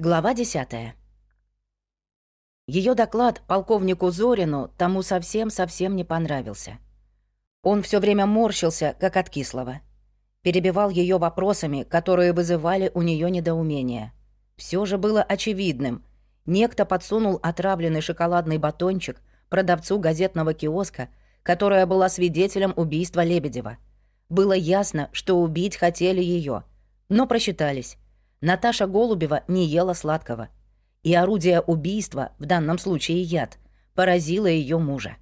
Глава 10. Ее доклад полковнику Зорину тому совсем-совсем не понравился. Он все время морщился, как от кислого. Перебивал ее вопросами, которые вызывали у нее недоумение. Все же было очевидным. Некто подсунул отравленный шоколадный батончик продавцу газетного киоска, которая была свидетелем убийства Лебедева. Было ясно, что убить хотели ее, но просчитались Наташа Голубева не ела сладкого. И орудие убийства, в данном случае яд, поразило ее мужа.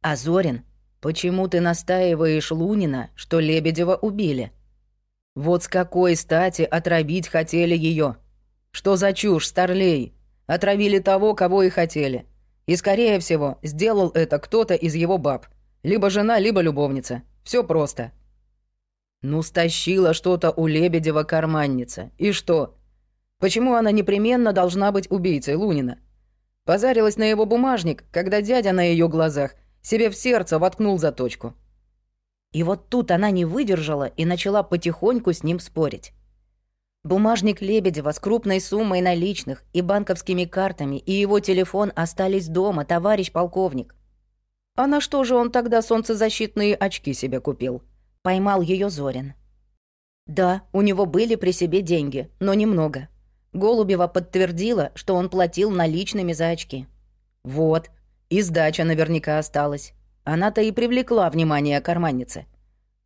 А Зорин, почему ты настаиваешь Лунина, что Лебедева убили? Вот с какой стати отравить хотели ее? Что за чушь, старлей? Отравили того, кого и хотели. И, скорее всего, сделал это кто-то из его баб. Либо жена, либо любовница. Все просто. Ну, стащила что-то у Лебедева карманница. И что? Почему она непременно должна быть убийцей Лунина? Позарилась на его бумажник, когда дядя на ее глазах себе в сердце воткнул заточку. И вот тут она не выдержала и начала потихоньку с ним спорить. Бумажник Лебедева с крупной суммой наличных и банковскими картами и его телефон остались дома, товарищ полковник. А на что же он тогда солнцезащитные очки себе купил? Поймал ее Зорин. Да, у него были при себе деньги, но немного. Голубева подтвердила, что он платил наличными за очки. Вот, и сдача наверняка осталась. Она-то и привлекла внимание карманницы.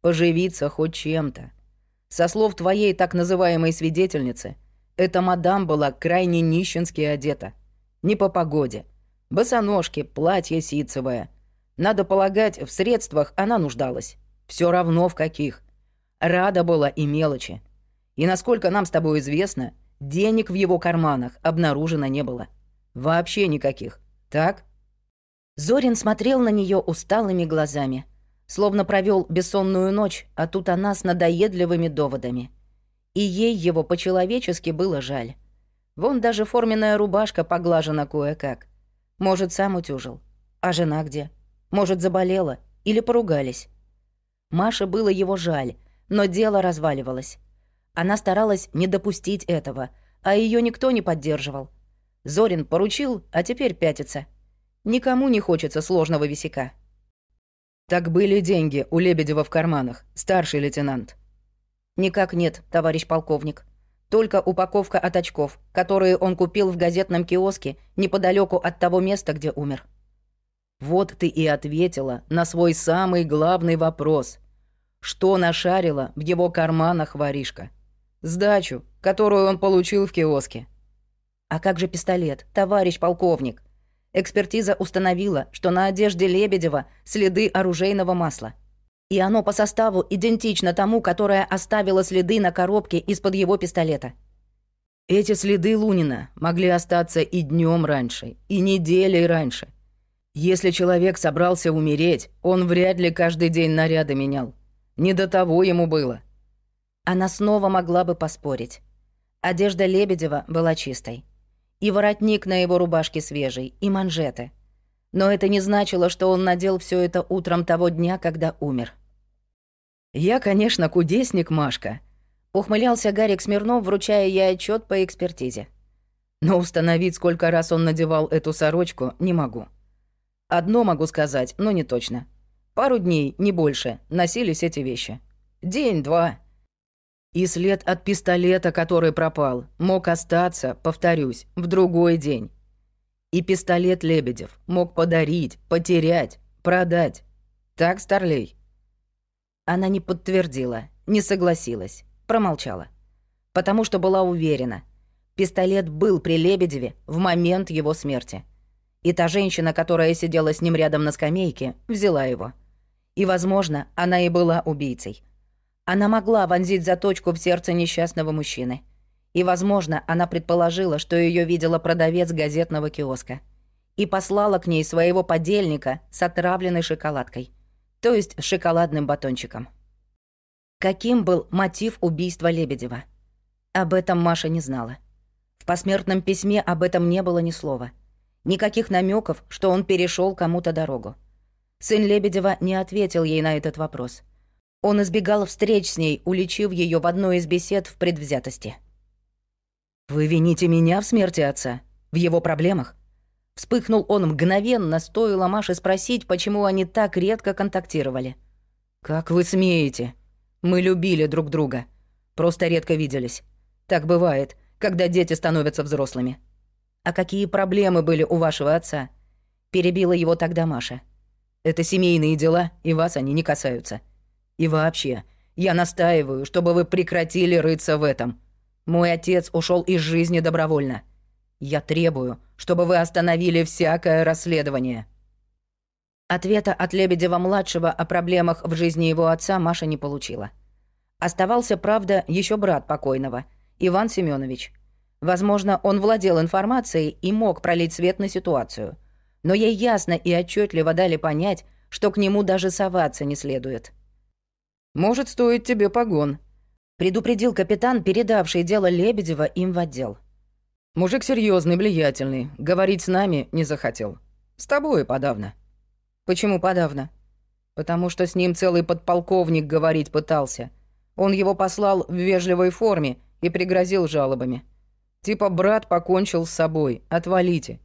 Поживиться хоть чем-то. Со слов твоей так называемой свидетельницы, эта мадам была крайне нищенски одета. Не по погоде. Босоножки, платье ситцевое. Надо полагать, в средствах она нуждалась. Все равно в каких. Рада была и мелочи. И насколько нам с тобой известно, денег в его карманах обнаружено не было. Вообще никаких. Так? Зорин смотрел на нее усталыми глазами, словно провел бессонную ночь, а тут она с надоедливыми доводами. И ей его по-человечески было жаль. Вон даже форменная рубашка поглажена кое-как. Может, сам утюжил. А жена где? Может, заболела? Или поругались? Маше было его жаль, но дело разваливалось. Она старалась не допустить этого, а ее никто не поддерживал. Зорин поручил, а теперь пятится. Никому не хочется сложного висяка. «Так были деньги у Лебедева в карманах, старший лейтенант». «Никак нет, товарищ полковник. Только упаковка от очков, которые он купил в газетном киоске неподалеку от того места, где умер». Вот ты и ответила на свой самый главный вопрос. Что нашарила в его карманах воришка? Сдачу, которую он получил в киоске. А как же пистолет, товарищ полковник? Экспертиза установила, что на одежде Лебедева следы оружейного масла. И оно по составу идентично тому, которое оставило следы на коробке из-под его пистолета. Эти следы Лунина могли остаться и днем раньше, и неделей раньше – если человек собрался умереть, он вряд ли каждый день наряды менял. Не до того ему было. Она снова могла бы поспорить. Одежда Лебедева была чистой. И воротник на его рубашке свежий, и манжеты. Но это не значило, что он надел все это утром того дня, когда умер. «Я, конечно, кудесник, Машка», — ухмылялся Гарик Смирнов, вручая ей отчет по экспертизе. «Но установить, сколько раз он надевал эту сорочку, не могу». Одно могу сказать, но не точно. Пару дней, не больше, носились эти вещи. День-два. И след от пистолета, который пропал, мог остаться, повторюсь, в другой день. И пистолет Лебедев мог подарить, потерять, продать. Так, Старлей?» Она не подтвердила, не согласилась, промолчала. Потому что была уверена. Пистолет был при Лебедеве в момент его смерти. И та женщина, которая сидела с ним рядом на скамейке, взяла его. И, возможно, она и была убийцей. Она могла вонзить заточку в сердце несчастного мужчины. И, возможно, она предположила, что ее видела продавец газетного киоска. И послала к ней своего подельника с отравленной шоколадкой. То есть шоколадным батончиком. Каким был мотив убийства Лебедева? Об этом Маша не знала. В посмертном письме об этом не было ни слова — Никаких намеков, что он перешел кому-то дорогу. Сын Лебедева не ответил ей на этот вопрос. Он избегал встреч с ней, уличив ее в одной из бесед в предвзятости. «Вы вините меня в смерти отца? В его проблемах?» Вспыхнул он мгновенно, стоило Маше спросить, почему они так редко контактировали. «Как вы смеете? Мы любили друг друга. Просто редко виделись. Так бывает, когда дети становятся взрослыми». «А какие проблемы были у вашего отца?» Перебила его тогда Маша. «Это семейные дела, и вас они не касаются. И вообще, я настаиваю, чтобы вы прекратили рыться в этом. Мой отец ушел из жизни добровольно. Я требую, чтобы вы остановили всякое расследование». Ответа от Лебедева-младшего о проблемах в жизни его отца Маша не получила. Оставался, правда, еще брат покойного, Иван Семенович. Возможно, он владел информацией и мог пролить свет на ситуацию. Но ей ясно и отчетливо дали понять, что к нему даже соваться не следует. «Может, стоит тебе погон», — предупредил капитан, передавший дело Лебедева им в отдел. «Мужик серьезный, влиятельный, говорить с нами не захотел. С тобой подавно». «Почему подавно?» «Потому что с ним целый подполковник говорить пытался. Он его послал в вежливой форме и пригрозил жалобами. Типа брат покончил с собой, отвалите.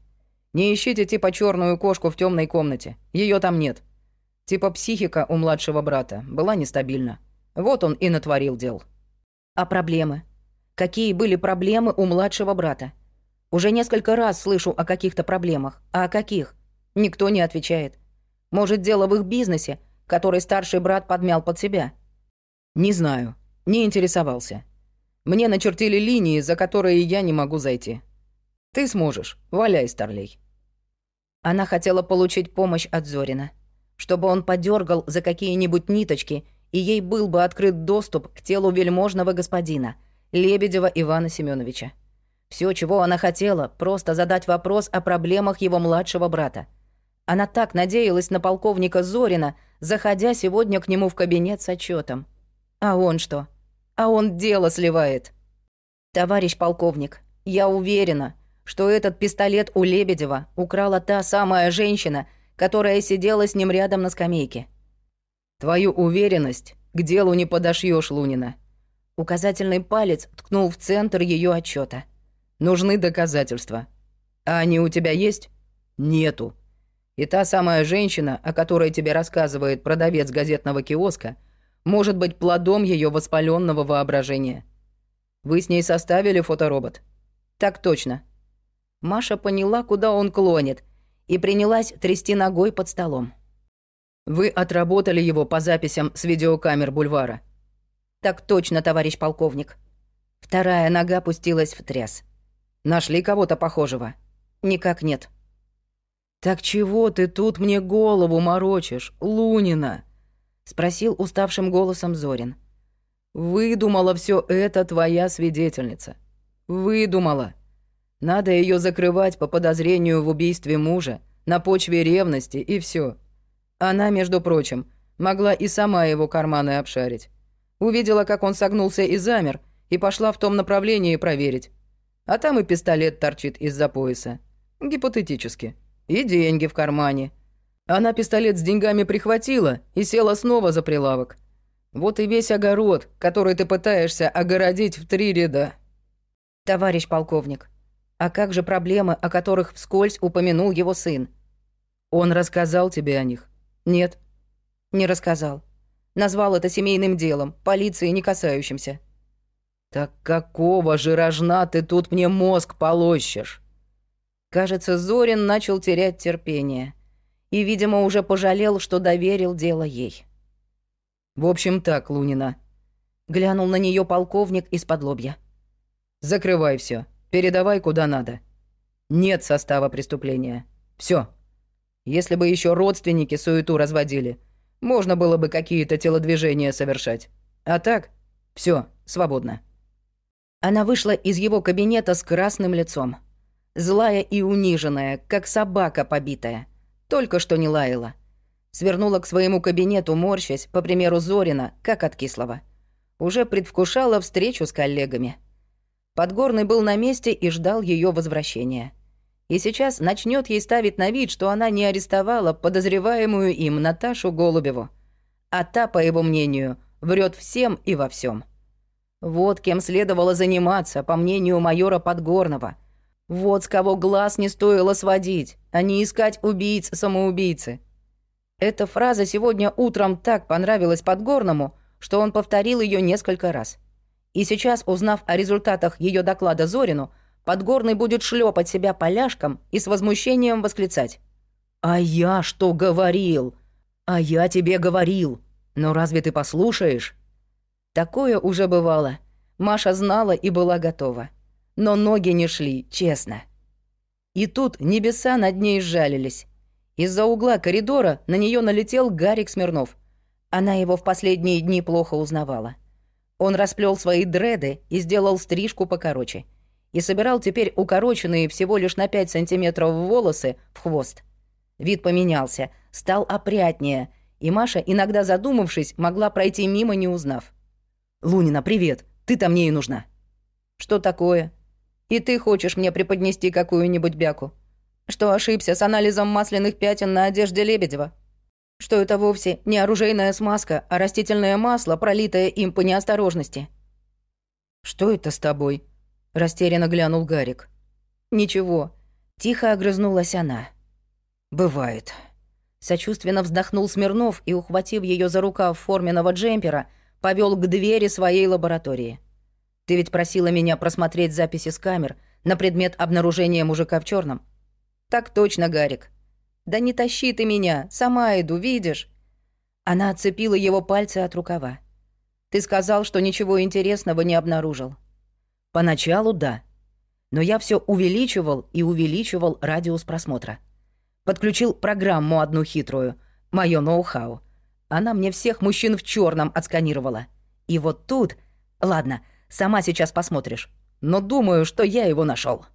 Не ищите типа черную кошку в темной комнате, ее там нет. Типа психика у младшего брата была нестабильна. Вот он и натворил дел». «А проблемы? Какие были проблемы у младшего брата? Уже несколько раз слышу о каких-то проблемах. А о каких? Никто не отвечает. Может, дело в их бизнесе, который старший брат подмял под себя? Не знаю. Не интересовался. Мне начертили линии, за которые я не могу зайти. Ты сможешь. Валяй, старлей. Она хотела получить помощь от Зорина, чтобы он подергал за какие-нибудь ниточки, и ей был бы открыт доступ к телу вельможного господина, Лебедева Ивана Семеновича. Все, чего она хотела, просто задать вопрос о проблемах его младшего брата. Она так надеялась на полковника Зорина, заходя сегодня к нему в кабинет с отчетом. А он что? А он дело сливает. Товарищ полковник, я уверена, что этот пистолет у Лебедева украла та самая женщина, которая сидела с ним рядом на скамейке. Твою уверенность к делу не подошьешь, Лунина. Указательный палец ткнул в центр ее отчета. Нужны доказательства. А они у тебя есть? Нету. И та самая женщина, о которой тебе рассказывает продавец газетного киоска, может быть плодом ее воспаленного воображения. Вы с ней составили фоторобот? Так точно. Маша поняла, куда он клонит, и принялась трясти ногой под столом. Вы отработали его по записям с видеокамер бульвара. Так точно, товарищ полковник. Вторая нога пустилась в тряс. Нашли кого-то похожего? Никак нет. «Так чего ты тут мне голову морочишь, Лунина?» — спросил уставшим голосом Зорин. «Выдумала все это твоя свидетельница. Выдумала. Надо ее закрывать по подозрению в убийстве мужа, на почве ревности и все. Она, между прочим, могла и сама его карманы обшарить. Увидела, как он согнулся и замер, и пошла в том направлении проверить. А там и пистолет торчит из-за пояса. Гипотетически. И деньги в кармане. Она пистолет с деньгами прихватила и села снова за прилавок. Вот и весь огород, который ты пытаешься огородить в три ряда. Товарищ полковник, а как же проблемы, о которых вскользь упомянул его сын? Он рассказал тебе о них? Нет. Не рассказал. Назвал это семейным делом, полиции не касающимся. Так какого же рожна ты тут мне мозг полощешь? Кажется, Зорин начал терять терпение. И, видимо, уже пожалел, что доверил дело ей. «В общем так, Лунина», — глянул на нее полковник из-под лобья. «Закрывай все, передавай куда надо. Нет состава преступления. Все. Если бы еще родственники суету разводили, можно было бы какие-то телодвижения совершать. А так, все, свободно». Она вышла из его кабинета с красным лицом злая и униженная, как собака побитая. Только что не лаяла. Свернула к своему кабинету, морщась, по примеру Зорина, как от кислого. Уже предвкушала встречу с коллегами. Подгорный был на месте и ждал ее возвращения. И сейчас начнет ей ставить на вид, что она не арестовала подозреваемую им Наташу Голубеву. А та, по его мнению, врет всем и во всем. Вот кем следовало заниматься, по мнению майора Подгорного. Вот с кого глаз не стоило сводить, а не искать убийц-самоубийцы. Эта фраза сегодня утром так понравилась Подгорному, что он повторил ее несколько раз. И сейчас, узнав о результатах ее доклада Зорину, Подгорный будет шлепать себя поляшком и с возмущением восклицать. «А я что говорил? А я тебе говорил. Но разве ты послушаешь?» Такое уже бывало. Маша знала и была готова. Но ноги не шли, честно. И тут небеса над ней сжалились. Из-за угла коридора на нее налетел Гарик Смирнов. Она его в последние дни плохо узнавала. Он расплел свои дреды и сделал стрижку покороче. И собирал теперь укороченные всего лишь на 5 сантиметров волосы в хвост. Вид поменялся, стал опрятнее, и Маша, иногда задумавшись, могла пройти мимо, не узнав. «Лунина, привет. Ты-то мне и нужна». «Что такое? И ты хочешь мне преподнести какую-нибудь бяку? Что ошибся с анализом масляных пятен на одежде Лебедева? Что это вовсе не оружейная смазка, а растительное масло, пролитое им по неосторожности?» «Что это с тобой?» — растерянно глянул Гарик. «Ничего». Тихо огрызнулась она. «Бывает». Сочувственно вздохнул Смирнов и, ухватив ее за рукав форменного джемпера, повел к двери своей лаборатории. «Ты ведь просила меня просмотреть записи с камер на предмет обнаружения мужика в черном. «Так точно, Гарик». «Да не тащи ты меня, сама иду, видишь?» Она отцепила его пальцы от рукава. «Ты сказал, что ничего интересного не обнаружил». «Поначалу да. Но я все увеличивал и увеличивал радиус просмотра. Подключил программу одну хитрую, моё ноу-хау. Она мне всех мужчин в черном отсканировала. И вот тут... Ладно, сама сейчас посмотришь. Но думаю, что я его нашел.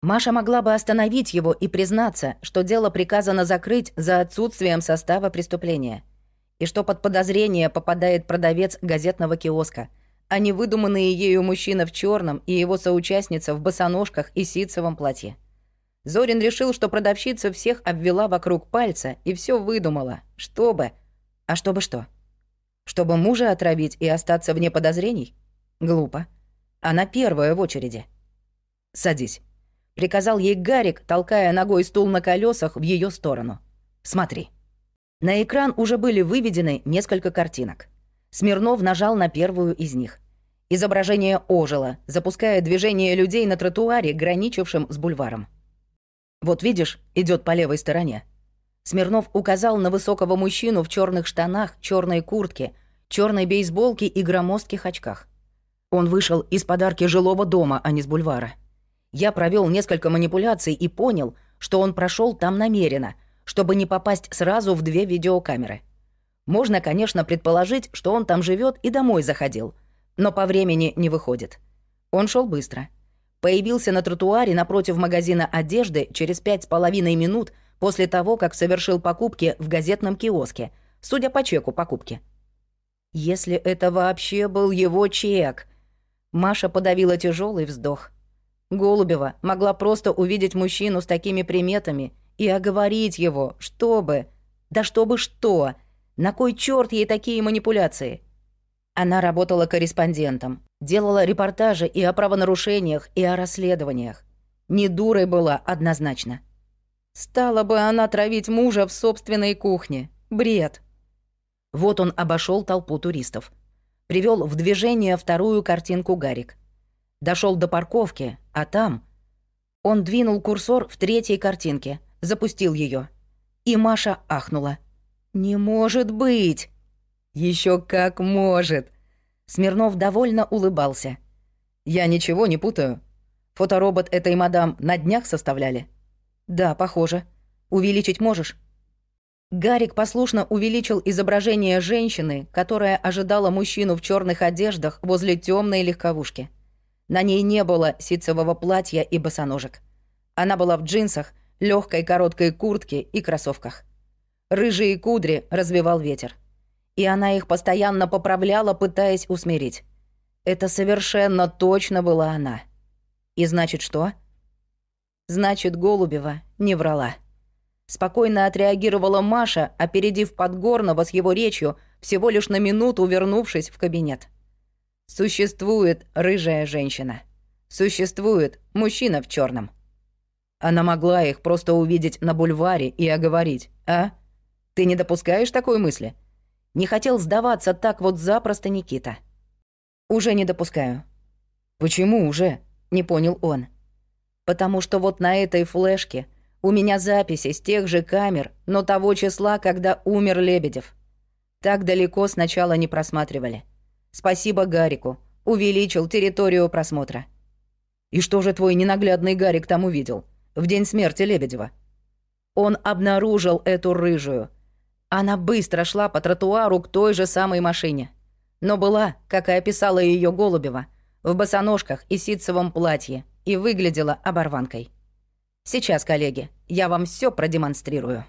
Маша могла бы остановить его и признаться, что дело приказано закрыть за отсутствием состава преступления. И что под подозрение попадает продавец газетного киоска, а не выдуманные ею мужчина в черном и его соучастница в босоножках и ситцевом платье. Зорин решил, что продавщица всех обвела вокруг пальца и все выдумала, чтобы... А чтобы что? Чтобы мужа отравить и остаться вне подозрений? Глупо. Она первая в очереди. «Садись», — приказал ей Гарик, толкая ногой стул на колесах в ее сторону. «Смотри». На экран уже были выведены несколько картинок. Смирнов нажал на первую из них. Изображение ожило, запуская движение людей на тротуаре, граничившем с бульваром. «Вот видишь, идет по левой стороне. Смирнов указал на высокого мужчину в черных штанах, черной куртке, черной бейсболке и громоздких очках. Он вышел из подарки жилого дома, а не с бульвара. Я провел несколько манипуляций и понял, что он прошел там намеренно, чтобы не попасть сразу в две видеокамеры. Можно, конечно, предположить, что он там живет и домой заходил, но по времени не выходит. Он шел быстро. Появился на тротуаре напротив магазина одежды через пять с половиной минут — после того, как совершил покупки в газетном киоске, судя по чеку покупки. Если это вообще был его чек. Маша подавила тяжелый вздох. Голубева могла просто увидеть мужчину с такими приметами и оговорить его, чтобы... Да чтобы что? На кой черт ей такие манипуляции? Она работала корреспондентом, делала репортажи и о правонарушениях, и о расследованиях. Не дурой была однозначно. Стала бы она травить мужа в собственной кухне. Бред. Вот он обошел толпу туристов. Привел в движение вторую картинку Гарик. Дошел до парковки, а там... Он двинул курсор в третьей картинке, запустил ее. И Маша ахнула. «Не может быть!» Еще как может!» Смирнов довольно улыбался. «Я ничего не путаю. Фоторобот этой мадам на днях составляли?» «Да, похоже. Увеличить можешь?» Гарик послушно увеличил изображение женщины, которая ожидала мужчину в черных одеждах возле темной легковушки. На ней не было ситцевого платья и босоножек. Она была в джинсах, легкой короткой куртке и кроссовках. Рыжие кудри развивал ветер. И она их постоянно поправляла, пытаясь усмирить. Это совершенно точно была она. И значит что? Значит, Голубева не врала. Спокойно отреагировала Маша, опередив Подгорного с его речью, всего лишь на минуту вернувшись в кабинет. Существует рыжая женщина. Существует мужчина в черном. Она могла их просто увидеть на бульваре и оговорить, а? Ты не допускаешь такой мысли? Не хотел сдаваться так вот запросто Никита. Уже не допускаю. Почему уже? Не понял он. Потому что вот на этой флешке у меня записи с тех же камер, но того числа, когда умер Лебедев. Так далеко сначала не просматривали. Спасибо Гарику. Увеличил территорию просмотра. И что же твой ненаглядный Гарик там увидел? В день смерти Лебедева. Он обнаружил эту рыжую. Она быстро шла по тротуару к той же самой машине. Но была, как и описала ее Голубева, в босоножках и ситцевом платье и выглядела оборванкой. Сейчас, коллеги, я вам все продемонстрирую.